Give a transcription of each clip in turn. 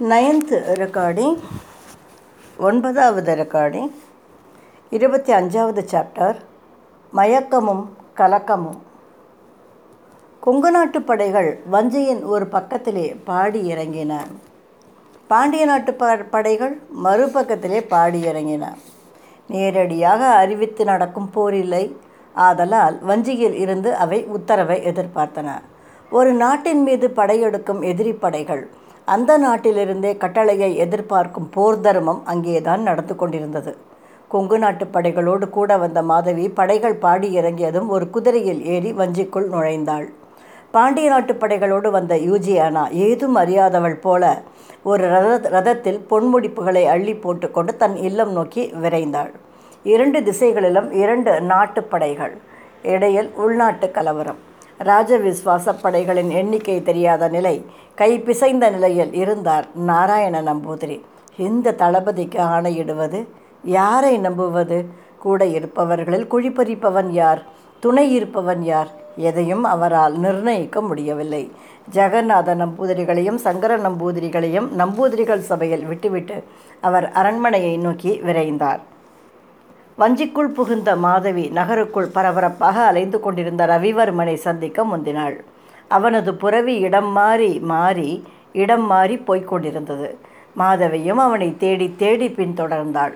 Ninth recording ஒன்பதாவது recording இருபத்தி அஞ்சாவது சாப்டர் மயக்கமும் கலக்கமும். கொங்கு நாட்டு படைகள் வஞ்சியின் ஒரு பக்கத்திலே பாடி இறங்கின. பாண்டிய நாட்டு ப படைகள் மறுபக்கத்திலே பாடி இறங்கின. நேரடியாக அறிவித்து நடக்கும் போர் இல்லை. ஆதலால் வஞ்சியில் இருந்து அவை உத்தரவை எதிர்பார்த்தன. ஒரு நாட்டின் மீது படையெடுக்கும் எதிரி படைகள் அந்த நாட்டிலிருந்தே கட்டளையை எதிர்பார்க்கும் போர் தர்மம் அங்கேதான் நடந்து கொண்டிருந்தது. கொங்கு நாட்டு படைகளோடு கூட வந்த மாதவி படைகள் பாடி இறங்கியதும் ஒரு குதிரையில் ஏறி வஞ்சிக்குள் நுழைந்தாள். பாண்டிய நாட்டு படைகளோடு வந்த யூஜியானா ஏதும் அறியாதவள் போல ஒரு ரத ரதத்தில் பொன்முடிப்புகளை அள்ளி போட்டுக்கொண்டு தன் இல்லம் நோக்கி விரைந்தாள். இரண்டு திசைகளிலும் இரண்டு நாட்டு படைகள் இடையில் உள்நாட்டு கலவரம். ராஜவிஸ்வாச படைகளின் எண்ணிக்கை தெரியாத நிலை கை பிசைந்த நிலையில் இருந்தார் நாராயண நம்பூதிரி. இந்த தளபதிக்கு ஆணையிடுவது யாரை நம்புவது? கூட இருப்பவர்களில் குழிப்பறிப்பவன் யார்? துணை இருப்பவன் யார்? எதையும் அவரால் நிர்ணயிக்க முடியவில்லை. ஜெகநாத நம்பூதிரிகளையும் சங்கர நம்பூதிரிகளையும் நம்பூதிரிகள் சபையில் விட்டுவிட்டு அவர் அரண்மனையை நோக்கி விரைந்தார். வஞ்சிக்குள் புகுந்த மாதவி நகருக்குள் பரபரப்பாக அலைந்து கொண்டிருந்த ரவிவர்மனை சந்திக்க முந்தினாள். அவனது புறவி இடம் மாறி மாறி இடம் மாறி போய்கொண்டிருந்தது மாதவியும் அவனை தேடி தேடி பின்தொடர்ந்தாள்.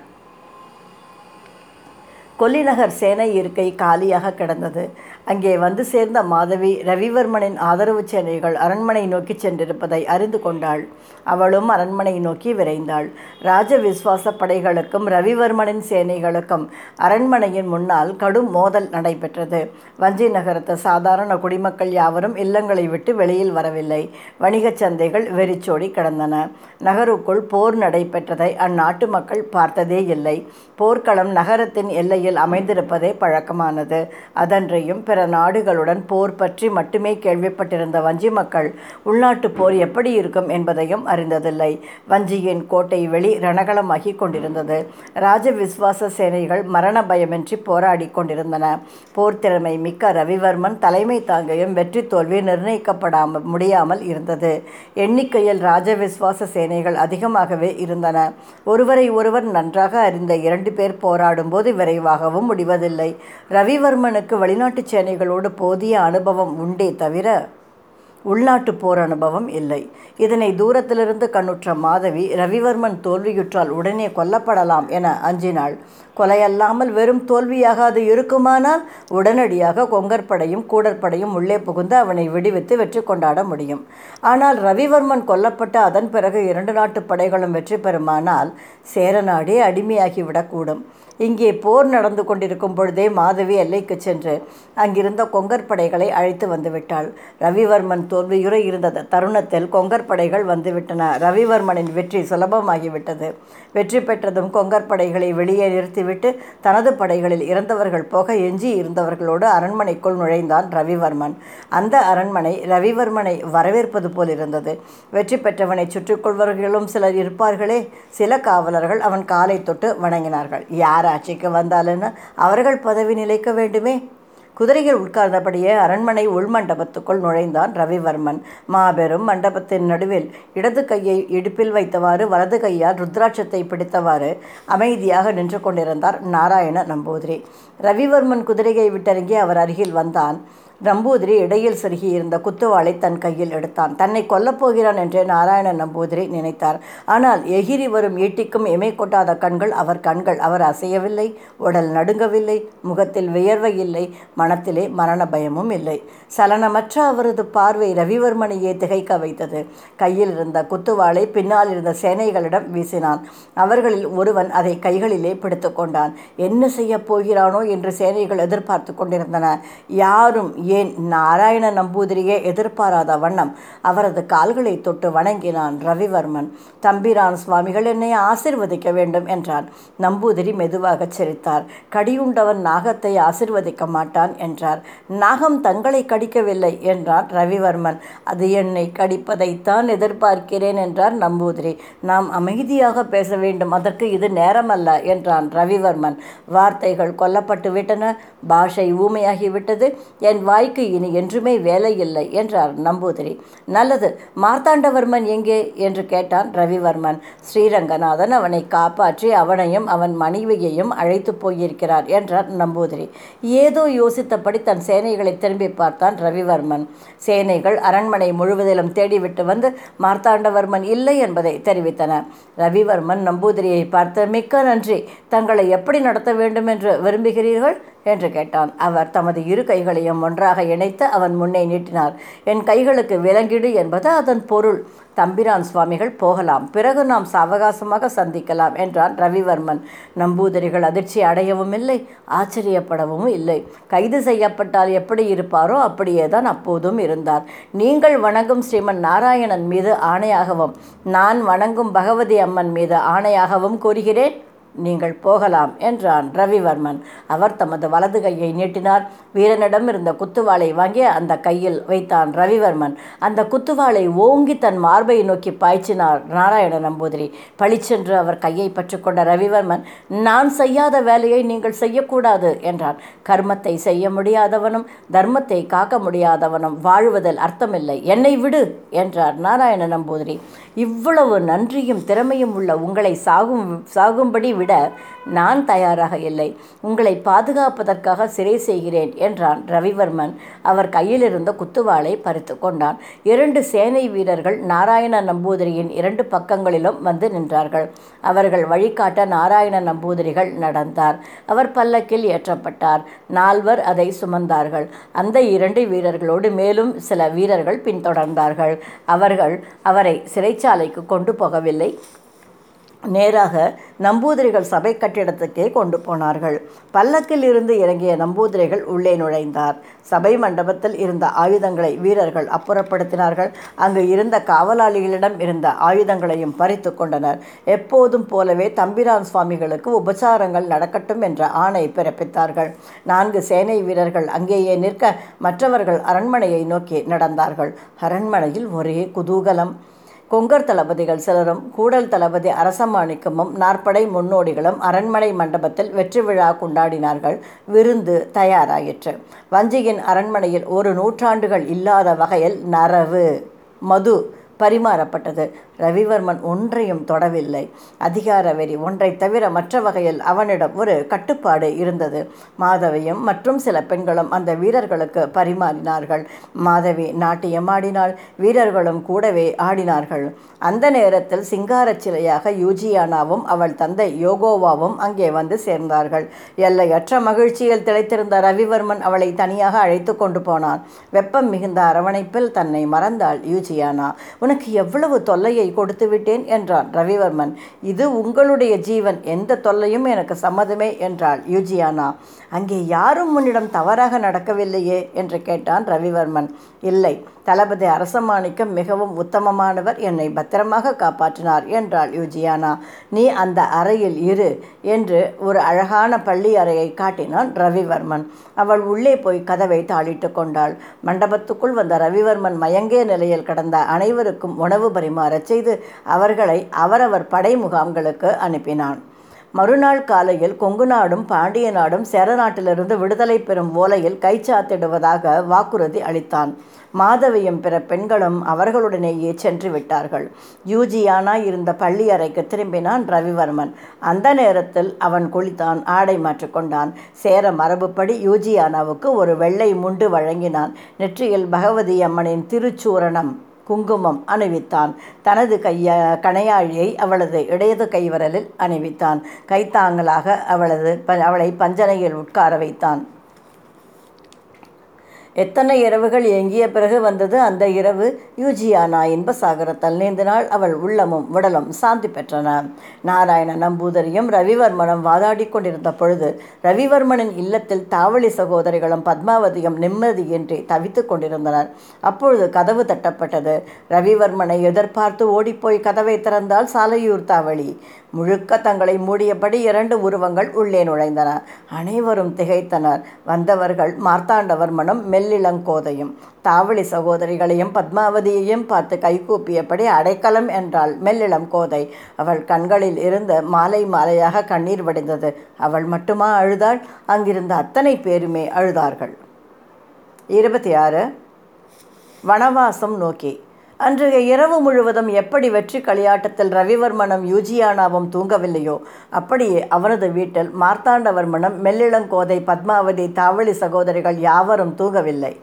கொல்லிநகர் சேனை இருக்கை காலியாக கிடந்தது. அங்கே வந்து சேர்ந்த மாதவி ரவிவர்மனின் ஆதரவு சேனைகள் அரண்மனை நோக்கி சென்றிருப்பதை அறிந்து கொண்டாள். அவளும் அரண்மனை நோக்கி விரைந்தாள். ராஜ விஸ்வாச படைகளுக்கும் ரவிவர்மனின் சேனைகளுக்கும் அரண்மனையின் முன்னால் கடும் மோதல் நடைபெற்றது. வஞ்சி நகரத்து சாதாரண குடிமக்கள் யாவரும் இல்லங்களை விட்டு வெளியில் வரவில்லை. வணிகச் சந்தைகள் வெறிச்சோடி கிடந்தன. நகருக்குள் போர் நடைபெற்றதை அந்நாட்டு மக்கள் பார்த்ததே இல்லை. போர்க்களம் நகரத்தின் எல்லையில் அமைந்திருப்பதே பழக்கமானது. அதன்றையும் பிற நாடுகளுடன் போர் பற்றி மட்டுமே கேள்விப்பட்டிருந்த வஞ்சி மக்கள் உள்நாட்டு போர் எப்படி இருக்கும் என்பதையும் அறிந்ததில்லை. வஞ்சியின் கோட்டை வெளி ரணகலமாகி கொண்டிருந்தது. ராஜ விஸ்வாச சேனைகள் மரண பயமின்றி போராடி கொண்டிருந்தன. போர் திறமை மிக்க ரவிவர்மன் தலைமை தாங்கியும் வெற்றி தோல்வி நிர்ணயிக்கப்படாமல் முடியாமல் இருந்தது. எண்ணிக்கையில் ராஜ விஸ்வாச சேனைகள் அதிகமாகவே இருந்தன. ஒருவரை ஒருவர் நன்றாக அறிந்த இரண்டு பேர் போராடும் போது விரைவாகவும் முடிவதில்லை. ரவிவர்மனுக்கு வெளிநாட்டு சேனைகளோடு போதிய அனுபவம் உண்டே தவிர உள்நாட்டு போர் அனுபவம் இல்லை. இதனை தூரத்திலிருந்து கண்ணுற்ற மாதவி ரவிவர்மன் தோல்வியுற்றால் உடனே கொல்லப்படலாம் என அஞ்சினாள். கொலையல்லாமல் வெறும் தோல்வியாக அது இருக்குமானால் உடனடியாக கொங்கற்படையும் கூடற்படையும் உள்ளே புகுந்து அவனை விடுவித்து வெற்றி கொண்டாட முடியும். ஆனால் ரவிவர்மன் கொல்லப்பட்ட அதன் பிறகு இரண்டு நாட்டு படைகளும் வெற்றி பெறுமானால் சேரநாடே அடிமையாகிவிடக்கூடும். இங்கே போர் நடந்து கொண்டிருக்கும் பொழுதே மாதவி எல்லைக்கு சென்று அங்கிருந்த கொங்கற்படைகளை அழைத்து வந்துவிட்டாள். ரவிவர்மன் தோல்வியுற இருந்த தருணத்தில் கொங்கற்படைகள் வந்துவிட்டன. ரவிவர்மனின் வெற்றி சுலபமாகிவிட்டது. வெற்றி பெற்றதும் கொங்கற்படைகளை வெளியே நிறுத்திவிட்டு தனது படைகளில் இறந்தவர்கள் போக எஞ்சி இருந்தவர்களோடு அரண்மனைக்குள் நுழைந்தான் ரவிவர்மன். அந்த அரண்மனை ரவிவர்மனை வரவேற்பது போல் இருந்தது. வெற்றி பெற்றவனை சுற்றிக்கொள்வர்களும் சிலர் இருப்பார்களே. சில காவலர்கள் அவன் காலை தொட்டு வணங்கினார்கள். யார் ஆட்சிக்கு வந்தாலுன்னு அவர்கள் பதவி நிலைக்க வேண்டுமே. குதிரைகள் உட்கார்ந்தபடியே அரண்மனை உள்மண்டபத்துக்குள் நுழைந்தான் ரவிவர்மன். மாபெரும் மண்டபத்தின் நடுவில் இடது கையை இடுப்பில் வைத்தவாறு வலது கையால் ருத்ராட்சத்தை பிடித்தவாறு அமைதியாக நின்று கொண்டிருந்தார் நாராயண நம்பூதிரி. ரவிவர்மன் குதிரையை விட்டிறங்கி அவர் அருகில் வந்தான். நம்பூதிரி இடையில் செருகி இருந்த குத்துவாளை தன் கையில் எடுத்தான். தன்னை கொல்லப்போகிறான் என்றே நாராயண நம்பூதிரி நினைத்தார். ஆனால் எகிரி வரும் ஈட்டிக்கும் எமை கொட்டாத கண்கள் அவர் கண்கள். அவர் அசையவில்லை உடல் நடுங்கவில்லை முகத்தில் வியர்வை இல்லை மனத்திலே மரண பயமும் இல்லை. சலனமற்ற அவரது பார்வை ரவிவர்மனையே திகைக்க வைத்தது. கையில் இருந்த குத்துவாளை பின்னால் இருந்த சேனைகளிடம் வீசினான். அவர்களில் ஒருவன் அதை கைகளிலே பிடித்து கொண்டான். என்ன செய்ய போகிறானோ? என்று சேனைகள் எதிர்பார்த்து கொண்டிருந்தன. யாரும் ஏன் நாராயண நம்பூதிரியே எதிர்பாராத வண்ணம் அவரது கால்களை தொட்டு வணங்கினான் ரவிவர்மன். தம்பிரான் சுவாமிகள் என்னை ஆசிர்வதிக்க வேண்டும் என்றான். நம்பூதிரி மெதுவாக சிரித்தார். கடியுண்டவன் நாகத்தை ஆசிர்வதிக்க மாட்டான் என்றார். நாகம் தங்களை கடிக்கவில்லை என்றான் ரவிவர்மன். அது என்னை கடிப்பதைத்தான் எதிர்பார்க்கிறேன் என்றார் நம்பூதிரி. நாம் அமைதியாக பேச வேண்டும். அதற்கு இது நேரமல்ல என்றான் ரவிவர்மன். வார்த்தைகள் கொல்லப்பட்டு விட்டன பாஷை ஊமையாகிவிட்டது. என் வாய்க்கு இனி என்றுமே வேலை இல்லை என்றார் நம்பூதிரி. நல்லது மார்த்தாண்டவர்மன் எங்கே? என்று கேட்டான் ரவிவர்மன். ஸ்ரீரங்கநாதன் அவனை காப்பாற்றி அவனையும் அவன் மனைவியையும் அழைத்து போயிருக்கிறார் என்றார் நம்பூதிரி. ஏதோ யோசித்தபடி தன் சேனைகளை திரும்பி பார்த்தான் ரவிவர்மன். சேனைகள் அரண்மனை முழுவதிலும் தேடிவிட்டு வந்து மார்த்தாண்டவர்மன் இல்லை என்பதை தெரிவித்தன. ரவிவர்மன் நம்பூதிரியை பார்த்து மிக்க நன்றி. தங்களை எப்படி நடத்த வேண்டும் என்று விரும்புகிறீர்கள்? என்று கேட்டான். அவர் தமது இரு கைகளையும் ஒன்றாக இணைத்து அவன் முன்னே நீட்டினார். என் கைகளுக்கு விலங்கிடு என்பது அதன் பொருள். தம்பிரான் சுவாமிகள் போகலாம். பிறகு நாம் சாவகாசமாக சந்திக்கலாம் என்றான் ரவிவர்மன். நம்பூதிரிகள் அதிர்ச்சி அடையவும் இல்லை ஆச்சரியப்படவும் இல்லை. கைது செய்யப்பட்டால் எப்படி இருப்பாரோ அப்படியே தான் அப்போதும் இருந்தார். நீங்கள் வணங்கும் ஸ்ரீமன் நாராயணன் மீது ஆணையாகவும் நான் வணங்கும் பகவதி அம்மன் மீது ஆணையாகவும் கூறுகிறேன். நீங்கள் போகலாம் என்றான் ரவிவர்மன். அவர் தமது வலது கையை நீட்டினார். வீரனிடம் இருந்த குத்துவாளை வாங்கி அந்த கையில் வைத்தான் ரவிவர்மன். அந்த குத்துவாளை ஓங்கி தன் மார்பை நோக்கி பாய்ச்சினார் நாராயண நம்பூதிரி. பளிச்சென்று அவர் கையை பற்றிக்கொண்ட ரவிவர்மன் நான் செய்யாத வேலையை நீங்கள் செய்யக்கூடாது என்றான். கர்மத்தை செய்ய முடியாதவனும் தர்மத்தை காக்க முடியாதவனும் வாழ்வதில் அர்த்தமில்லை. என்னை விடு என்றார் நாராயண நம்பூதிரி. இவ்வளவு நன்றியும் திறமையும் உள்ள உங்களை சாகும் சாகும்படி விட நான் தயாராக இல்லை. உங்களை பாதுகாப்பதற்காக சிறை செய்கிறேன் என்றான் ரவிவர்மன். அவர் கையிலிருந்த குத்துவாளை பறித்து கொண்டான். இரண்டு சேனை வீரர்கள் நாராயண நம்பூதிரியின் இரண்டு பக்கங்களிலும் வந்து நின்றார்கள். அவர்கள் வழிகாட்ட நாராயண நம்பூதிரிகள் நடந்தார். அவர் பல்லக்கில் ஏற்றப்பட்டார். நால்வர் அதை சுமந்தார்கள். அந்த இரண்டு வீரர்களோடு மேலும் சில வீரர்கள் பின்தொடர்ந்தார்கள். அவர்கள் அவரை சிறைச்சாலைக்கு கொண்டு போகவில்லை. நேராக நம்பூதிரிகள் சபை கட்டிடத்துக்கே கொண்டு போனார்கள். பல்லக்கில் இருந்து இறங்கிய நம்பூதிரிகள் உள்ளே நுழைந்தார். சபை மண்டபத்தில் இருந்த ஆயுதங்களை வீரர்கள் அப்புறப்படுத்தினார்கள். அங்கு இருந்த காவலாளிகளிடம் இருந்த ஆயுதங்களையும் பறித்து கொண்டனர். எப்போதும் போலவே தம்பிரான் சுவாமிகளுக்கு உபசாரங்கள் நடக்கட்டும் என்ற ஆணை பிறப்பித்தார்கள். நான்கு சேனை வீரர்கள் அங்கேயே நிற்க மற்றவர்கள் அரண்மனையை நோக்கி நடந்தார்கள். அரண்மனையில் ஒரே குதூகலம். கொங்கர் தளபதிகள் சிலரும் கூடல் தளபதி அரசமாணிக்கமும் நாற்படை முன்னோடிகளும் அரண்மனை மண்டபத்தில் வெற்றி விழா கொண்டாடினார்கள். விருந்து தயாராயிற்று. வஞ்சியின் அரண்மனையில் ஒரு நூற்றாண்டுகள் இல்லாத வகையில் நரவு மது பரிமாறப்பட்டது. ரவிவர்மன் ஒன்றையும் தொடவில்லை. அதிகார வெறி ஒன்றை தவிர மற்ற வகையில் அவனிடம் ஒரு கட்டுப்பாடு இருந்தது. மாதவியும் மற்றும் சில பெண்களும் அந்த வீரர்களுக்கு பரிமாறினார்கள். மாதவி நாட்டியம் ஆடினாள் வீரர்களும் கூடவே ஆடினார்கள். அந்த நேரத்தில் சிங்கார சிலையாக யூஜியானாவும் அவள் தந்தை யோகோவாவும் அங்கே வந்து சேர்ந்தார்கள். எல்லையற்ற மகிழ்ச்சியில் திளைத்திருந்த ரவிவர்மன் அவளை தனியாக அழைத்து கொண்டு போனான். வெப்பம் மிகுந்த அரவணைப்பில் தன்னை மறந்தாள் யூஜியானா. உனக்கு எவ்வளவு தொல்லையை கொடுத்து விட்டேன் என்றான் ரவிவர்மன். இது உங்களுடைய ஜீவன் எந்த தொல்லையும் எனக்கு சம்மதமே என்றாள் யூஜியானா. அங்கே யாரும் உன்னிடம் தவறாக நடக்கவில்லையே என்று கேட்டான் ரவிவர்மன். இல்லை. தளபதி அரசமாணிக்கம் மிகவும் உத்தமமானவர். என்னை பத்திரமாக காப்பாற்றினார் என்றாள் யூஜியானா. நீ அந்த அறையில் இரு என்று ஒரு அழகான பள்ளி அறையை காட்டினான் ரவிவர்மன். அவள் உள்ளே போய் கதவை தாளிட்டு கொண்டாள். மண்டபத்துக்குள் வந்த ரவிவர்மன் மயங்கிய நிலையில் கடந்த அனைவருக்கும் உணவு பரிமாறச் செய்து அவர்களை அவரவர் படை முகாம்களுக்கு அனுப்பினான். மறுநாள் காலையில் கொங்கு நாடும் பாண்டிய நாடும் சேர நாட்டிலிருந்து விடுதலை பெறும் ஓலையில் கைச்சாத்திடுவதாக வாக்குறுதி அளித்தான். மாதவியும் பிற பெண்களும் அவர்களுடனேயே சென்று விட்டார்கள். யூஜியானா இருந்த பள்ளி அறைக்கு திரும்பினான் ரவிவர்மன். அந்த நேரத்தில் அவன் குளித்தான் ஆடை மாற்றிக்கொண்டான் சேர மரபுப்படி யூஜியானாவுக்கு ஒரு வெள்ளை முண்டு வழங்கினான். நெற்றியில் பகவதி அம்மனின் திருச்சூரணம் குங்குமம் அணிவித்தான். தனது கைய கணையாழியை அவளது இடது கைவரலில் அணிவித்தான். கைத்தாங்கலாக அவளது ப அவளை பஞ்சனையில் உட்கார வைத்தான். எத்தனை இரவுகள் ஏங்கிய பிறகு வந்தது அந்த இரவு? யூஜியானா இன்ப சாகரத்தால் நீந்தினாள் அவள் உள்ளமும் உடலும் சாந்தி பெற்றன. நாராயண நம்பூதரியும் ரவிவர்மனும் வாதாடி கொண்டிருந்த பொழுது ரவிவர்மனின் இல்லத்தில் தாவளி சகோதரிகளும் பத்மாவதியும் நிம்மதியின்றி தவித்து கொண்டிருந்தனர். அப்பொழுது கதவு தட்டப்பட்டது. ரவிவர்மனை எதிர்பார்த்து ஓடிப்போய் கதவை திறந்தால் சாலையூர் தாவளி. முழுக்க தங்களை மூடியபடி இரண்டு உருவங்கள் உள்ளே நுழைந்தன. அனைவரும் திகைத்தனர். வந்தவர்கள் மார்த்தாண்டவர்மனும் மெல்லிளங்கோதையும் தாவளி சகோதரிகளையும் பத்மாவதியையும் பார்த்து கைகூப்பியபடி அடைக்கலம் என்றாள் மெல்லிளம் கோதை அவள் கண்களில் இருந்து மாலை மாலையாக கண்ணீர் வடிந்தது. அவள் மட்டுமா அழுதாள்? அங்கிருந்த அத்தனை பேருமே அழுதார்கள். இருபத்தி ஆறு. வனவாசம் நோக்கி. அன்றைய இரவு முழுவதும் எப்படி வெற்றி களியாட்டத்தில் ரவிவர்மனும் யூஜியானாவும் தூங்கவில்லையோ அப்படியே அவனது வீட்டில் மார்த்தாண்டவர்மனும் மெல்லிளங்கோதை பத்மாவதி தாவளி சகோதரிகள் யாவரும் தூங்கவில்லை.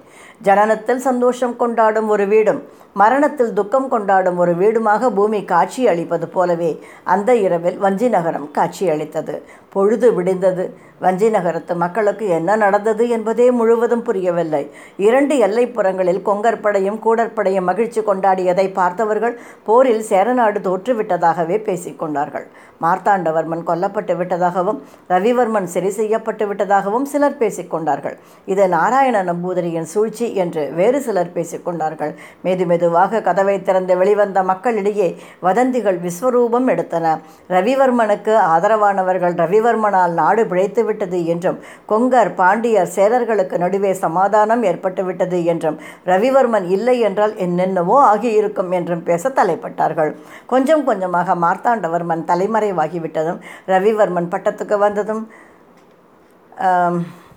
ஜனனத்தில் சந்தோஷம் கொண்டாடும் ஒரு வீடும் மரணத்தில் துக்கம் கொண்டாடும் ஒரு வீடுமாக பூமி காட்சி அளிப்பது போலவே அந்த இரவில் வஞ்சி நகரம் காட்சி அளித்தது பொழுது விடிந்தது. வஞ்சி நகரத்து மக்களுக்கு என்ன நடந்தது என்பதே முழுவதும் புரியவில்லை. இரண்டு எல்லைப்புறங்களில் கொங்கற்படையும் கூடற்படையும் மகிழ்ச்சி கொண்டாடியதை பார்த்தவர்கள் போரில் சேரநாடு தோற்றுவிட்டதாகவே பேசிக்கொண்டார்கள். மார்த்தாண்டவர்மன் கொல்லப்பட்டு விட்டதாகவும் ரவிவர்மன் சரி செய்யப்பட்டு விட்டதாகவும் சிலர் பேசிக்கொண்டார்கள். இது நாராயண நம்பூதிரியின் சூழ்ச்சி என்று வேறு சிலர் பேசிக்கொண்டார்கள். மெது மெதுவாக கதவை திறந்து வெளிவந்த மக்களிடையே வதந்திகள் விஸ்வரூபம் எடுத்தன. ரவிவர்மனுக்கு ஆதரவானவர்கள் ரவிவர்மனால் நாடு பிழைத்துவிட்டது என்றும் கொங்கர் பாண்டியர் சேரர்களுக்கு நடுவே சமாதானம் ஏற்பட்டுவிட்டது என்றும் ரவிவர்மன் இல்லை என்றால் என்னென்னவோ ஆகியிருக்கும் என்றும் பேச தலைப்பட்டார்கள். கொஞ்சம் கொஞ்சமாக மார்த்தாண்டவர்மன் தலைமறைவாகிவிட்டதும் ரவிவர்மன் பட்டத்துக்கு வந்ததும்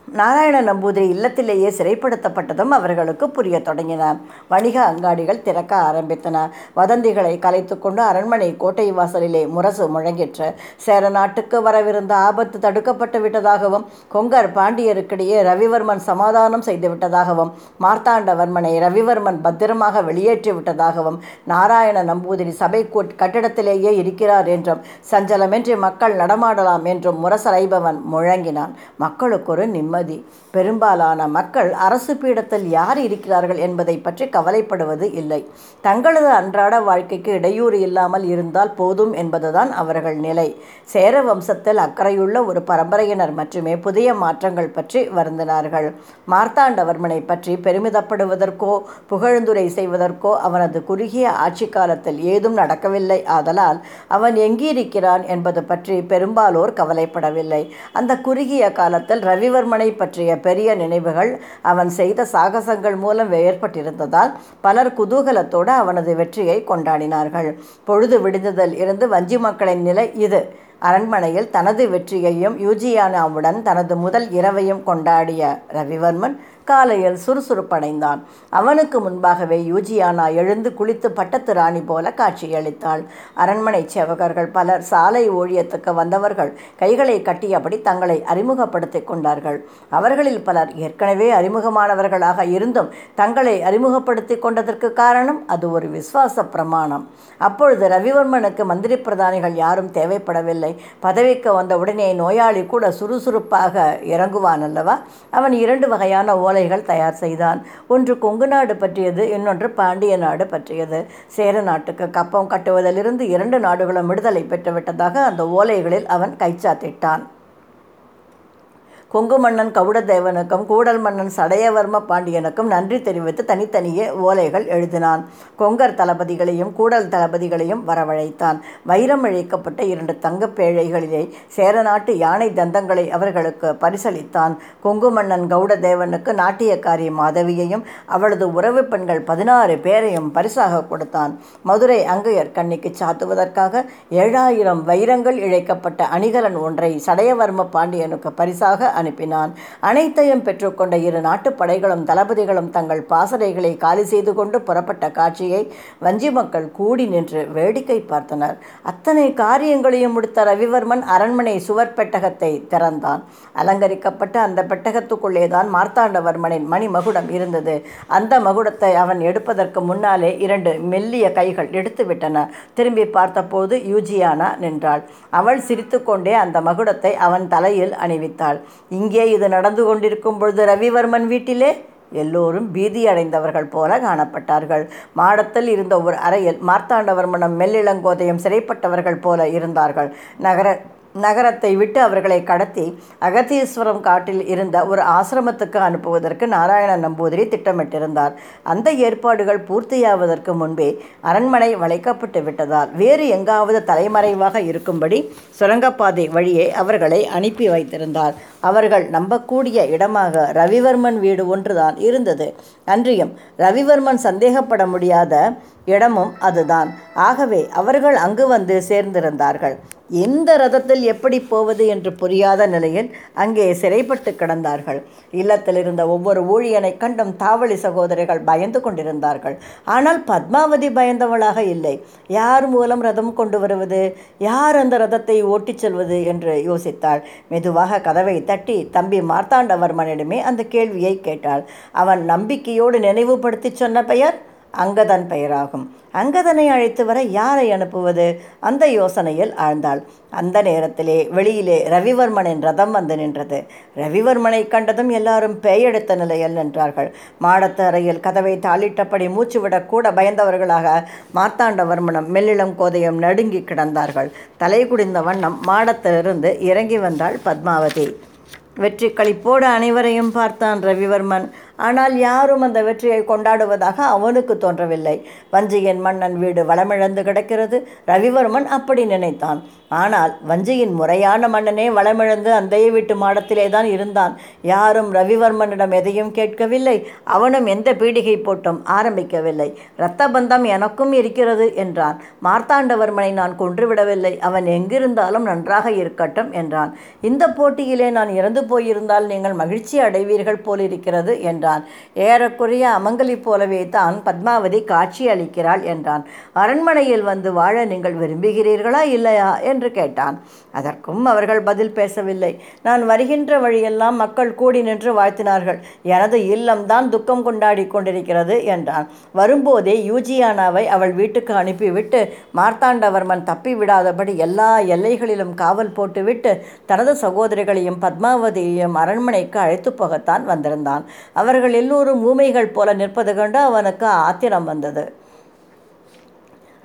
நாராயண நம்பூதிரி இல்லத்திலேயே சிறைப்படுத்தப்பட்டதும் அவர்களுக்கு புரிய தொடங்கின. வணிக அங்காடிகள் திறக்க ஆரம்பித்தன. வதந்திகளை கலைத்து கொண்டு அரண்மனை கோட்டை வாசலிலே முரசு முழங்கிற்று. சேர நாட்டுக்கு வரவிருந்த ஆபத்து தடுக்கப்பட்டு விட்டதாகவும் கொங்கர் பாண்டியருக்கிடையே ரவிவர்மன் சமாதானம் செய்து விட்டதாகவும் மார்த்தாண்டவர்மனை ரவிவர்மன் பத்திரமாக வெளியேற்றி விட்டதாகவும் நாராயண நம்பூதிரி சபை கட்டிடத்திலேயே இருக்கிறார் என்றும் சஞ்சலமின்றி மக்கள் நடமாடலாம் என்றும் முரசறைபவன் முழங்கினான். மக்களுக்கு ஒரு நிம்மதி நிம்மதி பெரும்பாலான மக்கள் அரசு பீடத்தில் யார் இருக்கிறார்கள் என்பதை பற்றி கவலைப்படுவது இல்லை. தங்களது அன்றாட வாழ்க்கைக்கு இடையூறு இல்லாமல் இருந்தால் போதும் என்பதுதான் அவர்கள் நிலை. சேர வம்சத்தில் அக்கறையுள்ள ஒரு பரம்பரையினர் மட்டுமே புதிய மாற்றங்கள் பற்றி வருந்தினார்கள். மார்த்தாண்டவர்மனை பற்றி பெருமிதப்படுவதற்கோ புகழ்ந்துரை செய்வதற்கோ அவனது குறுகிய ஆட்சி காலத்தில் ஏதும் நடக்கவில்லை. ஆதலால் அவன் எங்கிருக்கிறான் என்பது பற்றி பெரும்பாலோர் கவலைப்படவில்லை. அந்த குறுகிய காலத்தில் ரவிவர்மனை பற்றிய பெரிய நினைவுகள் அவன் செய்த சாகசங்கள் மூலம் ஏற்பட்டிருந்ததால் பலர் குதூகலத்தோடு அவனது வெற்றியை கொண்டாடினார்கள். பொழுது விடிந்ததில் இருந்து வஞ்சி மக்களின் நிலை இது. அரண்மனையில் தனது வெற்றியையும் யூஜியானாவுடன் தனது முதல் இரவையும் கொண்டாடிய ரவிவர்மன் காலையில் சுறுசுறுப்படைந்தான். அவனுக்கு முன்பாகவே யூஜியானா எழுந்து குளித்து பட்டத்து ராணி போல காட்சியளித்தாள். அரண்மனை சேவகர்கள் பலர் சாலை ஊழியத்துக்கு வந்தவர்கள் கைகளை கட்டியபடி தங்களை அறிமுகப்படுத்திக் கொண்டார்கள். அவர்களில் பலர் ஏற்கனவே அறிமுகமானவர்களாக இருந்தும் தங்களை அறிமுகப்படுத்தி கொண்டதற்கு காரணம் அது ஒரு விசுவாச பிரமாணம். அப்பொழுது ரவிவர்மனுக்கு மந்திரி பிரதானிகள் யாரும் தேவைப்படவில்லை. பதவிக்கு வந்த உடனே நோயாளி கூட சுறுசுறுப்பாக இறங்குவான் அல்லவா? அவன் இரண்டு வகையான ஓலைகள் தயார் செய்தான். ஒன்று கொங்கு நாடு பற்றியது இன்னொன்று பாண்டிய நாடு பற்றியது. சேர நாட்டுக்கு கப்பம் கட்டுவதிலிருந்து இரண்டு நாடுகளும் விடுதலை பெற்றுவிட்டதாக அந்த ஓலைகளில் அவன் கைச்சாத்திட்டான். கொங்கு மன்னன் கவுடதேவனுக்கும் கூடல் மன்னன் சடையவர்ம பாண்டியனுக்கும் நன்றி தெரிவித்து தனித்தனியே ஓலைகள் எழுதினான். கொங்கர் தளபதிகளையும் கூடல் தளபதிகளையும் வரவழைத்தான். வைரம் இழைக்கப்பட்ட இரண்டு தங்கப் பேழைகளிலே சேரநாட்டு யானை தந்தங்களை அவர்களுக்கு பரிசளித்தான். கொங்கு மன்னன் கவுடதேவனுக்கு நாட்டியக்காரி மாதவியையும் அவளது உறவு பெண்கள் பதினாறு பேரையும் பரிசாக கொடுத்தான். மதுரை அங்கையர் கண்ணிக்கு சாத்துவதற்காக ஏழாயிரம் வைரங்கள் இழைக்கப்பட்ட அணிகலன் ஒன்றை சடையவர்ம பாண்டியனுக்கு பரிசாக அனுப்பினான். அனைத்தையும் பெற்றுக்கொண்ட இரு நாட்டு படைகளும் தளபதிகளும் தங்கள் பாசறைகளை காலி செய்து கொண்டு புறப்பட்ட காட்சியை வஞ்சி மக்கள் கூடி நின்று வேடிக்கை பார்த்தனர். அத்தனை காரியங்களையும் முடித்த ரவிவர்மன் அரண்மனை சுவர் பெட்டகத்தை திறந்தான். அலங்கரிக்கப்பட்ட அந்த பெட்டகத்துக்குள்ளே தான் மார்த்தாண்டவர்மனின் மணி மகுடம் இருந்தது. அந்த மகுடத்தை அவன் எடுப்பதற்கு முன்னாலே இரண்டு மெல்லிய கைகள் எடுத்துவிட்டன திரும்பி பார்த்தபோது யூஜியானா நின்றாள். அவள் சிரித்துக்கொண்டே அந்த மகுடத்தை அவன் தலையில் அணிவித்தாள். இங்கே இது நடந்து கொண்டிருக்கும் பொழுது ரவிவர்மன் வீட்டிலே எல்லோரும் பீதி அடைந்தவர்கள் போல காணப்பட்டார்கள். மாடத்தில் இருந்த ஒரு அறையில் மார்த்தாண்டவர்மனம் மெல்லிளங்கோதையும் சிறைப்பட்டவர்கள் போல இருந்தார்கள். நகர நகரத்தை விட்டு அவர்களை கடத்தி அகத்தீஸ்வரம் காட்டில் இருந்த ஒரு ஆசிரமத்துக்கு அனுப்புவதற்கு நாராயண நம்பூதிரி திட்டமிட்டிருந்தார். அந்த ஏற்பாடுகள் பூர்த்தியாவதற்கு முன்பே அரண்மனை வளைக்கப்பட்டு விட்டதால் வேறு எங்காவது தலைமறைவாக இருக்கும்படி சுரங்கப்பாதை வழியே அவர்களை அனுப்பி வைத்திருந்தார். அவர்கள் நம்பக்கூடிய இடமாக ரவிவர்மன் வீடு ஒன்றுதான் இருந்தது. அன்றியும் ரவிவர்மன் சந்தேகப்பட முடியாத இடமும் அதுதான். ஆகவே அவர்கள் அங்கு வந்து சேர்ந்திருந்தார்கள். எந்த ரதத்தில் எப்படி போவது என்று புரியாத நிலையில் அங்கே சிறைப்பட்டு கிடந்தார்கள். இல்லத்தில் இருந்த ஒவ்வொரு ஊழியனை கண்டும் தாவளி சகோதரிகள் பயந்து கொண்டிருந்தார்கள். ஆனால் பத்மாவதி பயந்தவளாக இல்லை. யார் மூலம் ரதம் கொண்டு வருவது? யார் அந்த ரதத்தை ஓட்டிச் செல்வது? என்று யோசித்தாள். மெதுவாக கதவை தட்டி தம்பி மார்த்தாண்டவர்மனிடமே அந்த கேள்வியை கேட்டாள். அவன் நம்பிக்கையோடு நினைவுபடுத்தி சொன்ன பெயர் அங்கதன் பெயராகும். அங்கதனை அழைத்து வர யாரை அனுப்புவது? அந்த யோசனையில் ஆழ்ந்தாள். அந்த நேரத்திலே வெளியிலே ரவிவர்மனின் ரதம் வந்து நின்றது. ரவிவர்மனை கண்டதும் எல்லாரும் பேயெடுத்த நிலையில் நின்றார்கள். மாடத்து அறையில் கதவை தாளிட்டபடி மூச்சுவிடக்கூட பயந்தவர்களாக மார்த்தாண்டவர்மனும் மெல்லிளம் கோதையும் நடுங்கி கிடந்தார்கள். தலை குடிந்த வண்ணம் மாடத்திலிருந்து இறங்கி வந்தாள் பத்மாவதி. வெற்றி களிப்போடு அனைவரையும் பார்த்தான் ரவிவர்மன். ஆனால் யாரும் அந்த வெற்றியை கொண்டாடுவதாக அவனுக்கு தோன்றவில்லை. வஞ்சியின் மன்னன் வீடு வளமிழந்து கிடக்கிறது. ரவிவர்மன் அப்படி நினைத்தான். ஆனால் வஞ்சியின் முறையான மன்னனே வளமிழந்து அந்தைய வீட்டு மாடத்திலே தான் இருந்தான். யாரும் ரவிவர்மனிடம் எதையும் கேட்கவில்லை. அவனும் எந்த பீடிகை போட்டும் ஆரம்பிக்கவில்லை. இரத்த பந்தம் எனக்கும் இருக்கிறது என்றான். மார்த்தாண்டவர்மனை நான் கொன்றுவிடவில்லை. அவன் எங்கிருந்தாலும் நன்றாக இருக்கட்டும் என்றான். இந்த போட்டியிலே நான் இறந்து போயிருந்தால் நீங்கள் மகிழ்ச்சி அடைவீர்கள் போலிருக்கிறது என்றான். ஏறக்குறைய அமங்கலி போலவே தான் பத்மாவதி காட்சி அளிக்கிறாள் என்றான். அரண்மனையில் வந்து வாழ நீங்கள் விரும்புகிறீர்களா இல்லையா? என்று கேட்டான். அதற்கும் அவர்கள் பதில் பேசவில்லை. நான் வருகின்ற வழியெல்லாம் மக்கள் கூடி நின்று வாழ்த்தினார்கள். எனது இல்லம்தான் துக்கம் கொண்டாடி கொண்டிருக்கிறது என்றான். வரும்போதே யூஜியானாவை அவள் வீட்டுக்கு அனுப்பிவிட்டு மார்த்தாண்டவர்மன் தப்பி விடாதபடி எல்லா எல்லைகளிலும் காவல் போட்டுவிட்டு தனது சகோதரிகளையும் பத்மாவதியையும் அரண்மனைக்கு அழைத்து போகத்தான் வந்திருந்தான். அவர்கள் எல்லோரும் ஊமைகள் போல நிற்பது கண்டு அவனுக்கு ஆத்திரம் வந்தது.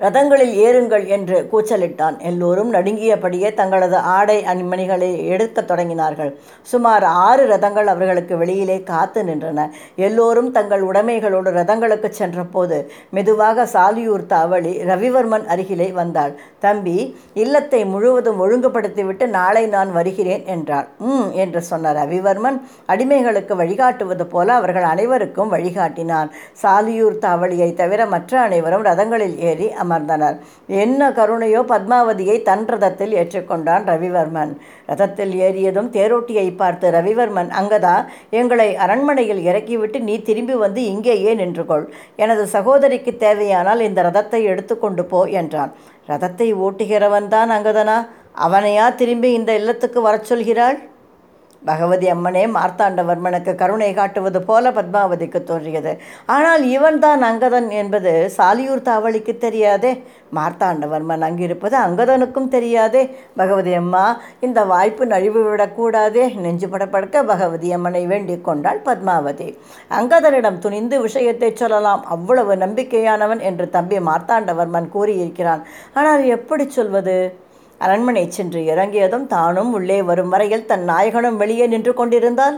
ரதங்களில் ஏறுங்கள் என்று கூச்சலிட்டான். எல்லோரும் நடுங்கியபடியே தங்களது ஆடை அணிமணிகளை எடுக்கத் தொடங்கினார்கள். சுமார் ஆறு ரதங்கள் அவர்களுக்கு வெளியிலே காத்து நின்றன. எல்லோரும் தங்கள் உடைமைகளோடு ரதங்களுக்கு சென்றபோது மெதுவாக சாலியூர் தாவளி ரவிவர்மன் அருகிலே வந்தாள். தம்பி இல்லத்தை முழுவதும் ஒழுங்குபடுத்திவிட்டு நாளை நான் வருகிறேன் என்றார் ம் என்று சொன்ன ரவிவர்மன் அடிமைகளுக்கு வழிகாட்டுவது போல அவர்கள் அனைவருக்கும் வழிகாட்டினான். சாலியூர் அவளியை தவிர மற்ற அனைவரும் ரதங்களில் ஏறி அமர்ந்தனர் என்ன கருணையோ பத்மாவதியை தன் ரதத்தில் ஏற்றுக்கொண்டான் ரவிவர்மன். ரதத்தில் ஏறியதும் தேரோட்டியை பார்த்து ரவிவர்மன் அங்கதா. எங்களை அரண்மனையில் இறக்கிவிட்டு நீ திரும்பி வந்து இங்கேயே நின்று கொள் எனது சகோதரிக்கு தேவையானால் இந்த ரதத்தை எடுத்துக்கொண்டு போ என்றான். ரதத்தை ஓட்டுகிறவன் தான் அங்கதனா? அவனையா திரும்பி இந்த இல்லத்துக்கு வரச் சொல்கிறாள்? பகவதி அம்மனே மார்த்தாண்டவர்மனுக்கு கருணை காட்டுவது போல பத்மாவதிக்கு தோன்றியது. ஆனால் இவன்தான் அங்கதன் என்பது சாலியூர் தாவளிக்கு தெரியாதே. மார்த்தாண்டவர்மன் அங்கிருப்பது அங்கதனுக்கும் தெரியாதே. பகவதி அம்மா இந்த வாய்ப்பு நழுவி விடக்கூடாதே நெஞ்சு படப்படக்க பகவதி அம்மனை வேண்டிக் கொண்டாள் பத்மாவதி. அங்கதனிடம் துணிந்து விஷயத்தை சொல்லலாம். அவ்வளவு நம்பிக்கையானவன் என்று தம்பி மார்த்தாண்டவர்மன் கூறியிருக்கிறான். ஆனால் எப்படி சொல்வது? அரண்மனை சென்று இறங்கியதும் தானும் உள்ளே வரும் வரையில் தன் நாயகனும் வெளியே நின்று கொண்டிருந்தால்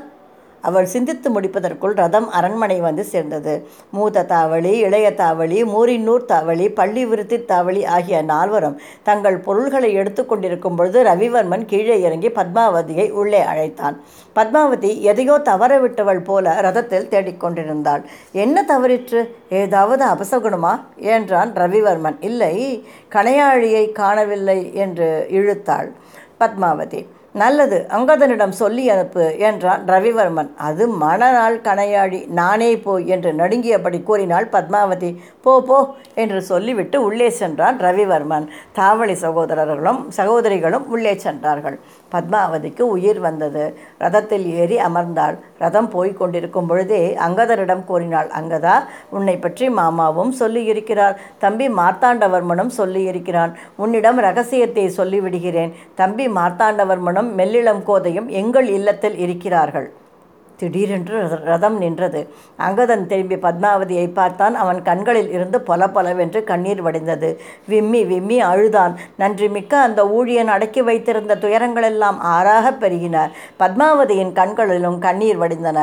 அவள் சிந்தித்து முடிப்பதற்குள் ரதம் அரண்மனை வந்து சேர்ந்தது. மூத்த தாவளி இளைய தாவளி மூரின்னூர் தாவளி பள்ளி விருத்தி தாவளி ஆகிய நால்வரும் தங்கள் பொருள்களை எடுத்து கொண்டிருக்கும் பொழுது ரவிவர்மன் கீழே இறங்கி பத்மாவதியை உள்ளே அழைத்தான். பத்மாவதி எதையோ தவறவிட்டவள் போல ரதத்தில் தேடிக்கொண்டிருந்தாள் என்ன தவறிற்று? ஏதாவது அபசகுணமா? என்றான் ரவிவர்மன். இல்லை கணையாழியை காணவில்லை என்று இழுத்தாள் பத்மாவதி. நல்லது அங்கதனிடம் சொல்லி அனுப்பு என்றான் ரவிவர்மன். அது மணநாள் கணையாழி நானே போய் என்று நடுங்கியபடி கூறினாள் பத்மாவதி. போ போ என்று சொல்லிவிட்டு உள்ளே சென்றான் ரவிவர்மன். தாவளி சகோதரர்களும் சகோதரிகளும் உள்ளே சென்றார்கள். பத்மாவதிக்கு உயிர் வந்தது. ரதத்தில் ஏறி அமர்ந்தாள். ரதம் போய்க் கொண்டிருக்கும் பொழுதே அங்கதரிடம் கூறினாள் அங்கதா உன்னை பற்றி மாமாவும் சொல்லியிருக்கிறார். தம்பி மார்த்தாண்டவர்மனும் சொல்லியிருக்கிறான். உன்னிடம் ரகசியத்தை சொல்லிவிடுகிறேன். தம்பி மார்த்தாண்டவர்மனும் மெல்லிளம் கோதையும் எங்கள் இல்லத்தில் இருக்கிறார்கள். திடீரென்று ரதம் நின்றது. அங்கதன் திரும்பி பத்மாவதியை பார்த்தான். அவன் கண்களில் இருந்து பொல பொலவென்று கண்ணீர் வடிந்தது. விம்மி விம்மி அழுதான். நன்றி மிக்க அந்த ஊழியன் அடக்கி வைத்திருந்த துயரங்களெல்லாம் ஆறாக பெருகின. பத்மாவதியின் கண்களிலும் கண்ணீர் வடிந்தன.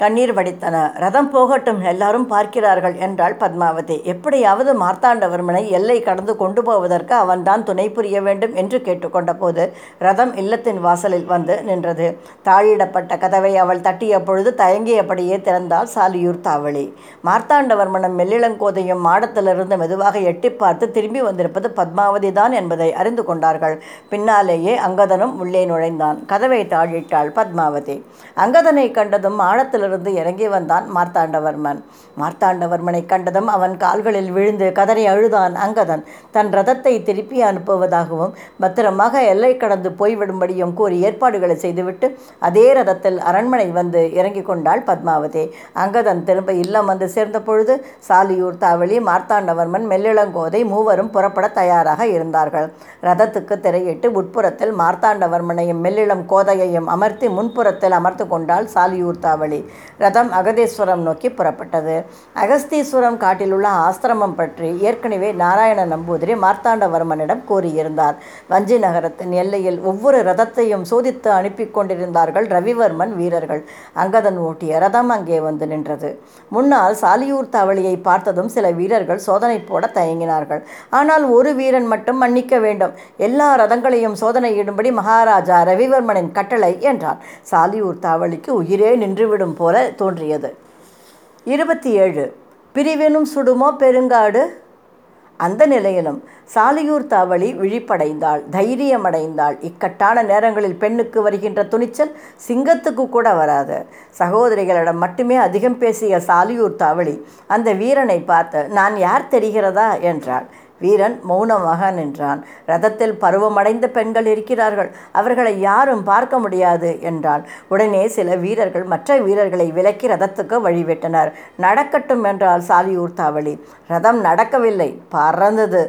கண்ணீர் வடித்தன. ரதம் போகட்டும் எல்லாரும் பார்க்கிறார்கள் என்றாள் பத்மாவதி. எப்படியாவது மார்த்தாண்டவர்மனை எல்லை கடந்து கொண்டு போவதற்கு அவன்தான் துணை புரிய வேண்டும் என்று கேட்டுக்கொண்ட போது ரதம் இல்லத்தின் வாசலில் வந்து நின்றது. தாழிடப்பட்ட கதவை அவள் தட்டிய பொழுது தயங்கியபடியே திறந்தாள் சாலியூர் தாவளி. மார்த்தாண்டவர்மனம் மெல்லிளங்கோதையும் மாடத்திலிருந்து மெதுவாக எட்டி பார்த்து திரும்பி வந்திருப்பது பத்மாவதி தான் என்பதை அறிந்து கொண்டார்கள். பின்னாலேயே அங்கதனும் உள்ளே நுழைந்தான். கதவை தாழிட்டாள் பத்மாவதி. அங்கதனை கண்டதும் மாடத்திலிருந்து இறங்கி வந்தான் மார்த்தாண்டவர்மன். மார்த்தாண்டவர்மனை கண்டதும் அவன் கால்களில் விழுந்து கதறி அழுதான் அங்கதன். தன் ரதத்தை திருப்பி அனுப்புவதாகவும் பத்திரமாக எல்லை கடந்து போய்விடும்படியும் கூறி ஏற்பாடுகளை செய்துவிட்டு அதே ரதத்தில் அரண்மனை வந்து இறங்கி கொண்டாள் பத்மாவதி. அங்கதன் திரும்ப இல்லம் வந்து சேர்ந்த பொழுது சாலியூர் தாவளி மார்த்தாண்டவர்மன் மெல்லிளங்கோதை மூவரும் புறப்பட தயாராக இருந்தார்கள். ரதத்துக்கு திரையிட்டு உட்புறத்தில் மார்த்தாண்டவர்மனையும் மெல்லிளம் கோதையையும் அமர்த்தி முன்புறத்தில் அமர்த்து கொண்டாள் சாலியூர் தாவளி. ரதம் அகதேஸ்வரம் நோக்கி புறப்பட்டது. அகஸ்தீஸ்வரம் காட்டிலுள்ள ஆசிரமம் பற்றி ஏற்கனவே நாராயண நம்பூதிரி மார்த்தாண்டவர்மனிடம் கூறியிருந்தார். வஞ்சி நகரத்தின் எல்லையில் ஒவ்வொரு ரதத்தையும் சோதித்து அனுப்பி கொண்டிருந்தார்கள் ரவிவர்மன் வீரர்கள். அங்கதன் ஓட்டிய ரதம் அங்கே வந்து நின்றது. முன்னால் சாலியூர் தாவளியை பார்த்ததும் சில வீரர்கள் சோதனை போட தயங்கினார்கள். ஆனால் ஒரு வீரன் மட்டும் மன்னிக்க வேண்டும். எல்லா ரதங்களையும் சோதனையிடும்படி மகாராஜா ரவிவர்மனின் கட்டளை என்றார். சாலியூர் தாவளிக்கு உயிரே நின்றுவிடும் போல தோன்றியது. இருபத்தி ஏழு பிரிவினும் சுடுமோ பெருங்காடு? அந்த நிலையிலும் சாலியூர் தாவளி விழிப்படைந்தாள் தைரியமடைந்தாள். இக்கட்டான நேரங்களில் பெண்ணுக்கு வருகின்ற துணிச்சல் சிங்கத்துக்கு கூட வராது. சகோதரிகளிடம் மட்டுமே அதிகம் பேசிய சாலியூர் தாவளி அந்த வீரனை பார்த்து நான் யார் தெரிகிறதா? என்றாள். வீரன் மௌனமாக நின்றான். ரதத்தில் பருவமடைந்த பெண்கள் இருக்கிறார்கள். அவர்களை யாரும் பார்க்க முடியாது என்றாள் உடனே சில வீரர்கள் மற்ற வீரர்களை விலக்கி ரதத்துக்கு வழிவிட்டனர். நடக்கட்டும் என்றால் சாலியூர் தாவளி. ரதம் நடக்கவில்லை. பறந்தது.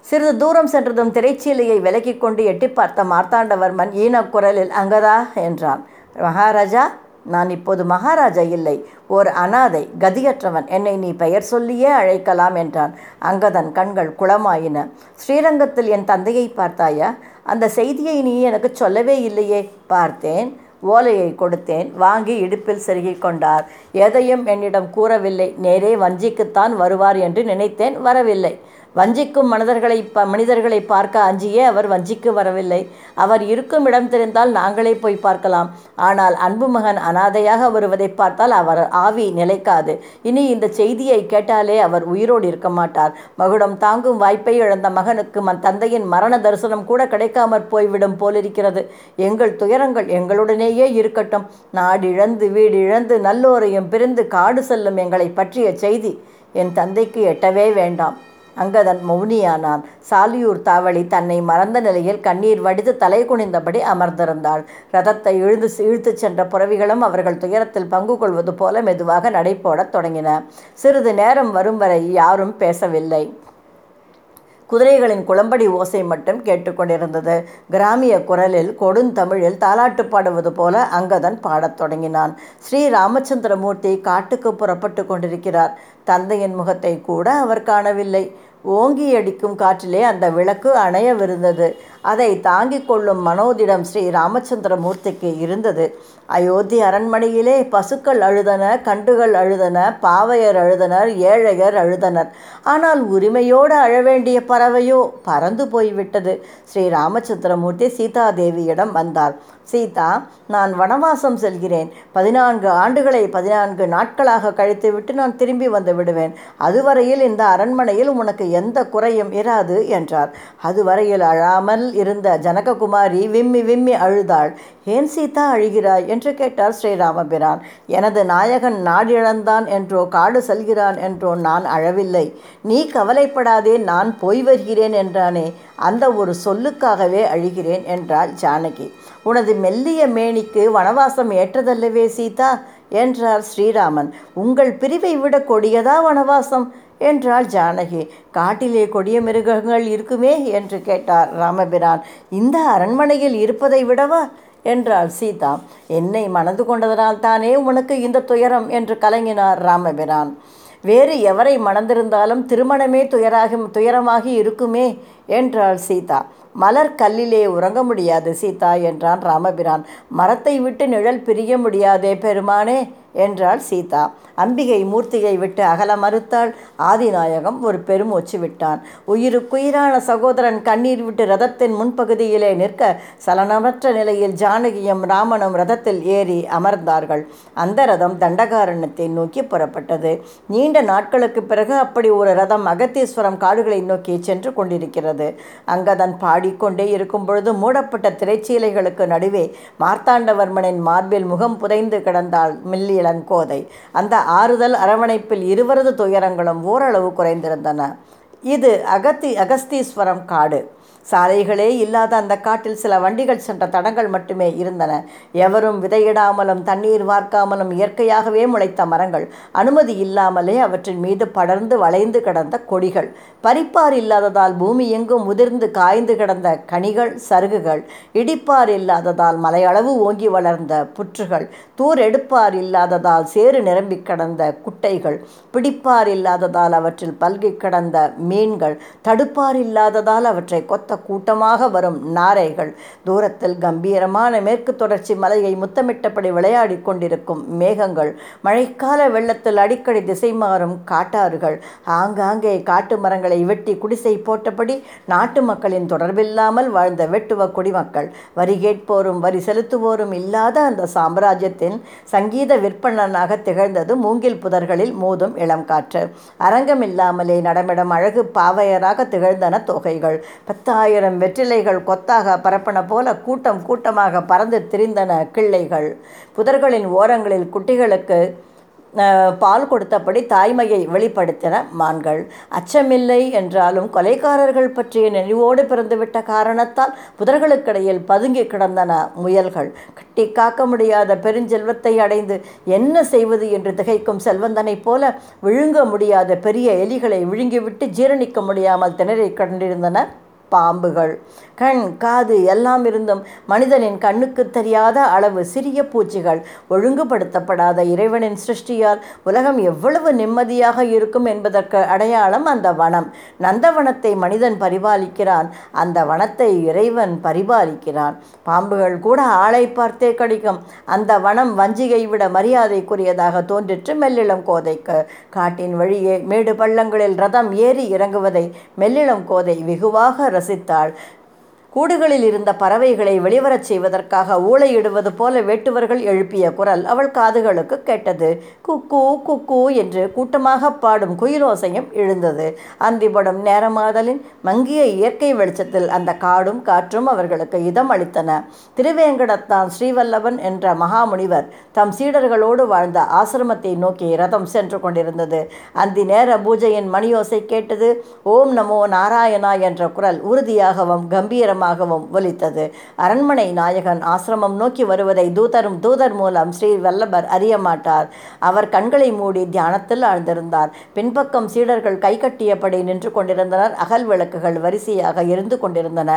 சிறிது தூரம் சென்றதும் திரைச்சீலையை விலக்கிக் கொண்டு எட்டி பார்த்த மார்த்தாண்டவர்மன் ஈன குரலில் அங்கதா? என்றான். மகாராஜா நான் இப்போது மகாராஜா இல்லை. ஓர் அனாதை கதியற்றவன். என்னை நீ பெயர் சொல்லியே அழைக்கலாம் என்றான். அங்கதன் கண்கள் குளமாயின. ஸ்ரீரங்கத்தில் என் தந்தையை பார்த்தாயா? அந்த செய்தியை நீ எனக்கு சொல்லவே இல்லையே. பார்த்தேன். ஓலையை கொடுத்தேன். வாங்கி இடுப்பில் செருகிக் கொண்டார். எதையும் என்னிடம் கூறவில்லை. நேரே வஞ்சிக்குத்தான் வருவார் என்று நினைத்தேன். வரவில்லை. வஞ்சிக்கும் மனிதர்களை ப மனிதர்களை பார்க்க அஞ்சியே அவர் வஞ்சிக்கு வரவில்லை. அவர் இருக்கும் இடம் தெரிந்தால் நாங்களே போய் பார்க்கலாம். ஆனால் அன்பு மகன் அனாதையாக வருவதை பார்த்தால் அவர் ஆவி நிலைக்காது. இனி இந்த செய்தியை கேட்டாலே அவர் உயிரோடு இருக்க மாட்டார். மகுடம் தாங்கும் வாய்ப்பை இழந்த மகனுக்கு மன் தந்தையின் மரண தரிசனம் கூட கிடைக்காமற் போய்விடும் போலிருக்கிறது. எங்கள் துயரங்கள் எங்களுடனேயே இருக்கட்டும். நாடிழந்து வீடு இழந்து நல்லோரையும் பிரிந்து காடு செல்லும் எங்களை பற்றிய செய்தி என் தந்தைக்கு எட்டவே வேண்டாம். அங்கதன் மௌனியானான். சாலியூர் தாவளி தன்னை மறந்த நிலையில் கண்ணீர் வடித்து தலை குனிந்தபடி அமர்ந்திருந்தாள். ரதத்தை இழுந்து இழுத்துச் சென்ற புறவிகளும் அவர்கள் துயரத்தில் பங்கு கொள்வது போல மெதுவாக நடைபோடத் தொடங்கின. சிறிது நேரம் வரும் வரை யாரும் பேசவில்லை. குதிரைகளின் குளம்படி ஓசை மட்டும் கேட்டுக்கொண்டிருந்தது கிராமிய குரலில் கொடுந்தமிழில் தாலாட்டு பாடுவது போல அங்கதன் பாடத் தொடங்கினான். ஸ்ரீ ராமச்சந்திரமூர்த்தி காட்டுக்கு புறப்பட்டு கொண்டிருக்கிறார். தந்தையின் முகத்தை கூட அவர் காணவில்லை. ஓங்கி அடிக்கும் காற்றிலே அந்த விளக்கு அணையவிருந்தது. அதை தாங்கிக் கொள்ளும் மனோதிடம் ஸ்ரீ ராமச்சந்திரமூர்த்திக்கு இருந்தது. அயோத்தி அரண்மனையிலே பசுக்கள் அழுதன கண்டுகள் அழுதன பாவையர் அழுதனர் ஏழையர் அழுதனர். ஆனால் உரிமையோடு அழவேண்டிய பறவையோ பறந்து போய்விட்டது. ஸ்ரீ ராமச்சந்திரமூர்த்தி சீதாதேவியிடம் வந்தார். சீதா நான் வனவாசம் செல்கிறேன். பதினான்கு ஆண்டுகளை பதினான்கு நாட்களாக கழித்துவிட்டு நான் திரும்பி வந்து விடுவேன். அதுவரையில் இந்த அரண்மனையில் உனக்கு எந்த குறையும் இராது என்றார். அதுவரையில் அழாமல் இருந்த ஜனககுமாரி விம்மி விம்மி அழுதாள். ஏன் சீதா அழுகிறாய்? என்று கேட்டார் ஸ்ரீராமபிரான். எனது நாயகன் நாடிழந்தான் என்றோ காடு செல்கிறான் என்றோ நான் அழவில்லை. நீ கவலைப்படாதே நான் போய் வருகிறேன் என்றானே அந்த ஒரு சொல்லுக்காகவே அழுகிறேன் என்றாள் ஜானகி. உனது மெல்லிய மேனிக்கு வனவாசம் ஏற்றதல்லவே சீதா? என்றார் ஸ்ரீராமன். உங்கள் பிரிவை விட கொடியதா வனவாசம்? என்றாள் ஜானகி. காட்டிலே கொடிய மிருகங்கள் இருக்குமே? என்று கேட்டார் ராமபிரான். இந்த அரண்மனையில் இருப்பதை விடவா? என்றாள் சீதா. என்னை மணந்து கொண்டதனால் தானே உனக்கு இந்த துயரம்? என்று கலங்கினார் ராமபிரான். வேறு எவரை மணந்திருந்தாலும் திருமணமே துயராகி துயரமாகி இருக்குமே? என்றாள் சீதா. மலர் கல்லிலே உறங்க முடியாது சீதா என்றான் ராமபிரான். மரத்தை விட்டு நிழல் பிரிய முடியாதே பெருமானே என்றாள் சீதா. அம்பிகை மூர்த்தியை விட்டு அகல மறுத்தாள். ஆதிநாயகம் ஒரு பெருமூச்சு விட்டான். உயிருக்குயிரான சகோதரன் கண்ணீர் விட்டு ரதத்தின் முன்பகுதியிலே நிற்க சலனமற்ற நிலையில் ஜானகியும் ராமனும் ரதத்தில் ஏறி அமர்ந்தார்கள். அந்த ரதம் தண்டகாரணத்தை நோக்கி புறப்பட்டது. நீண்ட நாட்களுக்கு பிறகு அப்படி ஒரு ரதம் அகத்தீஸ்வரம் காடுகளை நோக்கி சென்று கொண்டிருக்கிறது. அங்கதன் பாடிக்கொண்டே இருக்கும் பொழுது மூடப்பட்ட திரைச்சீலைகளுக்கு நடுவே மார்த்தாண்டவர்மனின் மார்பில் முகம் புதைந்து கிடந்தாள் மில்லிளங்கோதை அந்த ஆறுதல் அரவணைப்பில் இருவரது துயரங்களும் ஓரளவு குறைந்திருந்தன. இது அகத்தி அகஸ்தீஸ்வரம் காடு. சாலைகளே இல்லாத அந்த காட்டில் சில வண்டிகள் சென்ற தடங்கள் மட்டுமே இருந்தன. எவரும் விதையிடாமலும் தண்ணீர் வார்க்காமலும் இயற்கையாகவே முளைத்த மரங்கள் அனுமதி இல்லாமலே அவற்றின் மீது படர்ந்து வளைந்து கிடந்த கொடிகள். பறிப்பார் இல்லாததால் பூமி எங்கும் முதிர்ந்து காய்ந்து கிடந்த கனிகள் சருகுகள். இடிப்பார் இல்லாததால் மலையளவு ஓங்கி வளர்ந்த புற்றுகள். தூர் எடுப்பார் இல்லாததால் சேறு நிரம்பி கிடந்த குட்டைகள். பிடிப்பார் இல்லாததால் அவற்றில் பல்கி கிடந்த மீன்கள். தடுப்பார் இல்லாததால் அவற்றை கொத்த கூட்டமாக வரும் நாரைகள். தூரத்தில் கம்பீரமான மேற்கு தொடர்ச்சி மலையை முத்தமிட்டபடி விளையாடி கொண்டிருக்கும் மேகங்கள் மழைக்கால வெள்ளத்தில் அடிக்கடி திசை மாறும் காட்டாறுகள். ஆங்காங்கே காட்டு மரங்களை வெட்டி குடிசை போட்டபடி நாட்டு மக்களின் தொடர்பில்லாமல் வாழ்ந்த வெட்டுவ குடிமக்கள். வரி கேட்போரும் வரி செலுத்துவோரும் இல்லாத அந்த சாம்ராஜ்யத்தின் சங்கீத விற்பனனாக திகழ்ந்தது மூங்கில் புதர்களில் மோதும் இளம் காற்று. அரங்கமில்லாமலே நடமிடம் அழகு பாவையராக திகழ்ந்தன தொகைகள். பத்தாயிரம் வெற்றிலைகள் கொத்தாக பரப்பன போல கூட்டம் கூட்டமாக பறந்து திரிந்தன கிள்ளைகள். புதர்களின் ஓரங்களில் குட்டிகளுக்கு பால் கொடுத்தபடி தாய்மையை வெளிப்படுத்தின மான்கள். அச்சமில்லை என்றாலும் கொலைக்காரர்கள் பற்றிய நினைவோடு பிறந்துவிட்ட காரணத்தால் புதர்களுக்கிடையில் பதுங்கி கிடந்தன முயல்கள். கட்டி காக்க முடியாத பெருஞ்செல்வத்தை அடைந்து என்ன செய்வது என்று திகைக்கும் செல்வந்தனைப் போல விழுங்க முடியாத பெரிய எலிகளை விழுங்கிவிட்டு ஜீரணிக்க முடியாமல் திணறிக் கொண்டிருந்தன பாம்புகள். கண் காது எல்லாம் இருந்தும் மனிதனின் கண்ணுக்கு தெரியாத அளவு சிறிய பூச்சிகள் ஒழுங்குபடுத்தப்படாத இறைவனின் சிருஷ்டியால் உலகம் எவ்வளவு நிம்மதியாக இருக்கும் என்பதற்கு அடையாளம் அந்த வனம். நந்தவனத்தை மனிதன் பரிபாலிக்கிறான். அந்த வனத்தை இறைவன் பரிபாலிக்கிறான். பாம்புகள் கூட ஆளை பார்த்தே கடிக்கும். அந்த வனம் வஞ்சியை விட மரியாதைக்குரியதாக தோன்றிற்று மெல்லிளம் கோதைக்கு. காட்டின் வழியே மேடு பள்ளங்களில் ரதம் ஏறி இறங்குவதை மெல்லிளம் கோதை வெகுவாக ரசித்தாள் கூடுகளில் இருந்த பறவைகளை வெளிவரச் செய்வதற்காக ஊளையிடுவது போல வேட்டுவர்கள் எழுப்பிய குரல் அவள் காதுகளுக்கு கேட்டது. குக்கு குக்கு என்று கூட்டமாக பாடும் குயிலோசையும் எழுந்தது. அந்திபடும் நேரமாதலின் மங்கிய இயற்கை வெளிச்சத்தில் அந்த காடும் காற்றும் அவர்களுக்கு இதம் அளித்தன. திருவேங்கடத்தான் ஸ்ரீவல்லவன் என்ற மகாமுனிவர் தம் சீடர்களோடு வாழ்ந்த ஆசிரமத்தை நோக்கி ரதம் சென்று கொண்டிருந்தது. அந்தி நேர பூஜையின் மணியோசை கேட்டது ஓம் நமோ நாராயணா என்ற குரல் உறுதியாகவும் கம்பீரமாக சத்தமாகவும் ஒலித்தது. அரண்மனை நாயகன் ஆசிரமம் நோக்கி வருவதை தூதரும் தூதர் மூலம் ஸ்ரீ வல்லபர் அறிய மாட்டார். அவர் கண்களை மூடி தியானத்தில் ஆழ்ந்திருந்தார். பின்பக்கம் சீடர்கள் கை கட்டியபடி நின்று கொண்டிருந்தனர். அகல் விளக்குகள் வரிசையாக இருந்து கொண்டிருந்தன.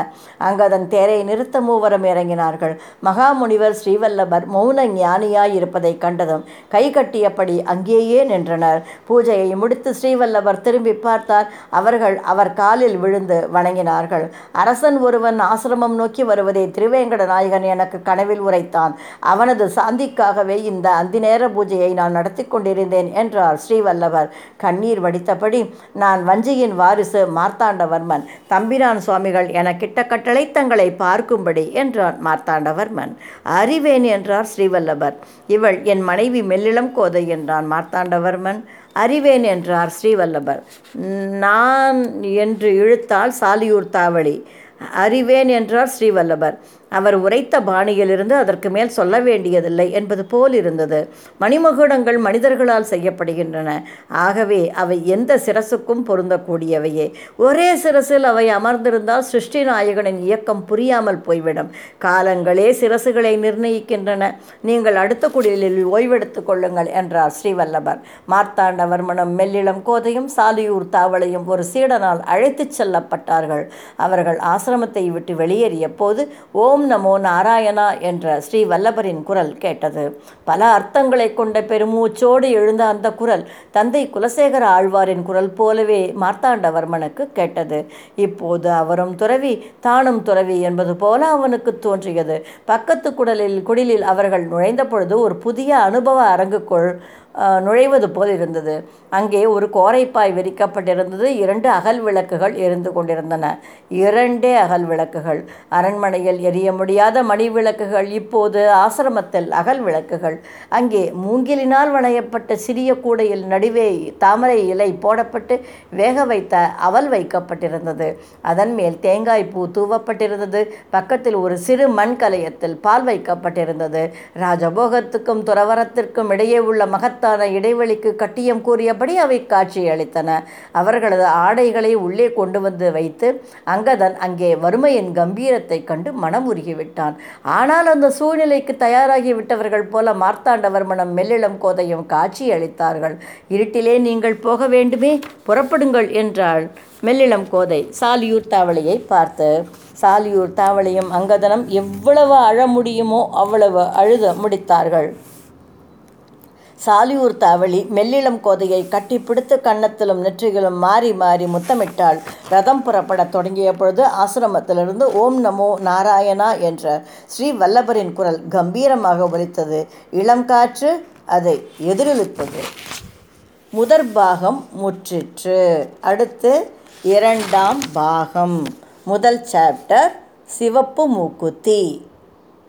அங்கதன் தேரை நிறுத்த மூவரும் இறங்கினார்கள். மகாமுனிவர் ஸ்ரீவல்லபர் மௌன ஞானியாய் இருப்பதை கண்டதும் கை கட்டியபடி அங்கேயே நின்றனர். பூஜையை முடித்து ஸ்ரீவல்லபர் திரும்பி பார்த்தார். அவர்கள் அவர் காலில் விழுந்து வணங்கினார்கள். அரசன் ஒருவன் ஆசிரமம் நோக்கி வருவதை திருவேங்கட நாயகன் எனக்கு கனவில் உரைத்தான். அவனது சாந்திக்காகவே இந்த அந்திநேர பூஜையை நான் நடத்தி கொண்டிருந்தேன் என்றார் ஸ்ரீவல்லவர். கண்ணீர் வடித்தபடி நான் வஞ்சியின் வாரிசு மார்த்தாண்டவர்மன். தம்பிரான் சுவாமிகள் என கிட்ட கட்டளை தங்களை பார்க்கும்படி என்றான் மார்த்தாண்டவர்மன். அறிவேன் என்றார் ஸ்ரீவல்லவர். இவள் என் மனைவி மெல்லிளம் கோதை என்றான் மார்த்தாண்டவர்மன். அறிவேன் என்றார் ஸ்ரீவல்லபர் நான் என்று இழுத்தால் சாலியூர் தாவளி அறிவேன் என்றார் ஸ்ரீவல்லபர். அவர் உரைத்த பாணியிலிருந்து அதற்கு மேல் சொல்ல வேண்டியதில்லை என்பது போல் இருந்தது. மணிமகுடங்கள் மனிதர்களால் செய்யப்படுகின்றன. ஆகவே அவை எந்த சிரசுக்கும் பொருந்தக்கூடியவையே. ஒரே சிரசில் அவை அமர்ந்திருந்தால் சிருஷ்டி நாயகனின் இயக்கம் புரியாமல் போய்விடும். காலங்களே சிரசுகளை நிர்ணயிக்கின்றன. நீங்கள் அடுத்த குடிலில் ஓய்வெடுத்துக் கொள்ளுங்கள் என்றார் ஸ்ரீவல்லபர். மார்த்தாண்டவர்மனும் மெல்லிளம் கோதையும் சாலியூர் தாவளையும் ஒரு சீடனால் அழைத்துச் செல்லப்பட்டார்கள். அவர்கள் ஆசிரமத்தை விட்டு வெளியேறிய போது ஓம் ஓம் நமோ நாராயணா என்ற ஸ்ரீ வல்லபரின் குரல் கேட்டது. பல அர்த்தங்களை கொண்ட பெருமூச்சோடு எழுந்த அந்த குரல் தந்தை குலசேகர ஆழ்வாரின் குரல் போலவே மார்த்தாண்டவர்மனுக்கு கேட்டது. இப்போது அவரும் துறவி தானும் துறவி என்பது போல அவனுக்கு தோன்றியது. பக்கத்து குடலில் குடிலில் அவர்கள் நுழைந்த பொழுது ஒரு புதிய அனுபவ அரங்குக்குள் நுழைவது போல் இருந்தது. அங்கே ஒரு கோரைப்பாய் விரிக்கப்பட்டிருந்தது. இரண்டு அகல் விளக்குகள் எரிந்து கொண்டிருந்தன. இரண்டே அகல் விளக்குகள். அரண்மனையில் எரிய முடியாத மணி விளக்குகள். இப்போது ஆசிரமத்தில் அகல் விளக்குகள். அங்கே மூங்கிலினால் வணையப்பட்ட சிறிய கூடையில் நடுவே தாமரை இலை போடப்பட்டு வேக வைத்த அவல் வைக்கப்பட்டிருந்தது. அதன் மேல் தேங்காய் பூ தூவப்பட்டிருந்தது. பக்கத்தில் ஒரு சிறு மண் கலையத்தில் பால் வைக்கப்பட்டிருந்தது. ராஜபோகத்துக்கும் துறவரத்திற்கும் இடையே உள்ள மகத்தான இடைவெளிக்கு கட்டியம் கூறியபடி அவை காட்சியளித்தன. அவர்களது ஆடைகளை உள்ளே கொண்டு வந்து வைத்து அங்கதன் அங்கே வறுமையின் கம்பீரத்தைக் கண்டு மனம் உருகிவிட்டான் ஆனால் அந்த சூழ்நிலைக்கு தயாராகிவிட்டவர்கள் போல மார்த்தாண்டவர்மனம் மெல்லிளம் கோதையும் காட்சி அளித்தார்கள் இருட்டிலே நீங்கள் போக வேண்டுமே புறப்படுங்கள் என்றாள் மெல்லிளம் கோதை சாலியூர் தாவளியை பார்த்து. சாலியூர் தாவளியும் அங்கதனம் எவ்வளவு அழ முடியுமோ அவ்வளவு அழுத முடித்தார்கள். சாலியூர் தாவளி மெல்லிளம் கோதையை கட்டிப்பிடித்து கன்னத்திலும் நெற்றிகளும் மாறி மாறி முத்தமிட்டாள். ரதம் புறப்படத் தொடங்கிய பொழுது ஆசிரமத்திலிருந்து ஓம் நமோ நாராயணா என்ற ஸ்ரீ வல்லபரின் குரல் கம்பீரமாக ஒலித்தது. இளம் காற்று அதை எதிரொலித்தது. முதற் பாகம் முற்றிற்று. அடுத்து இரண்டாம் பாகம். முதல் சாப்டர் சிவப்பு மூக்குத்தி.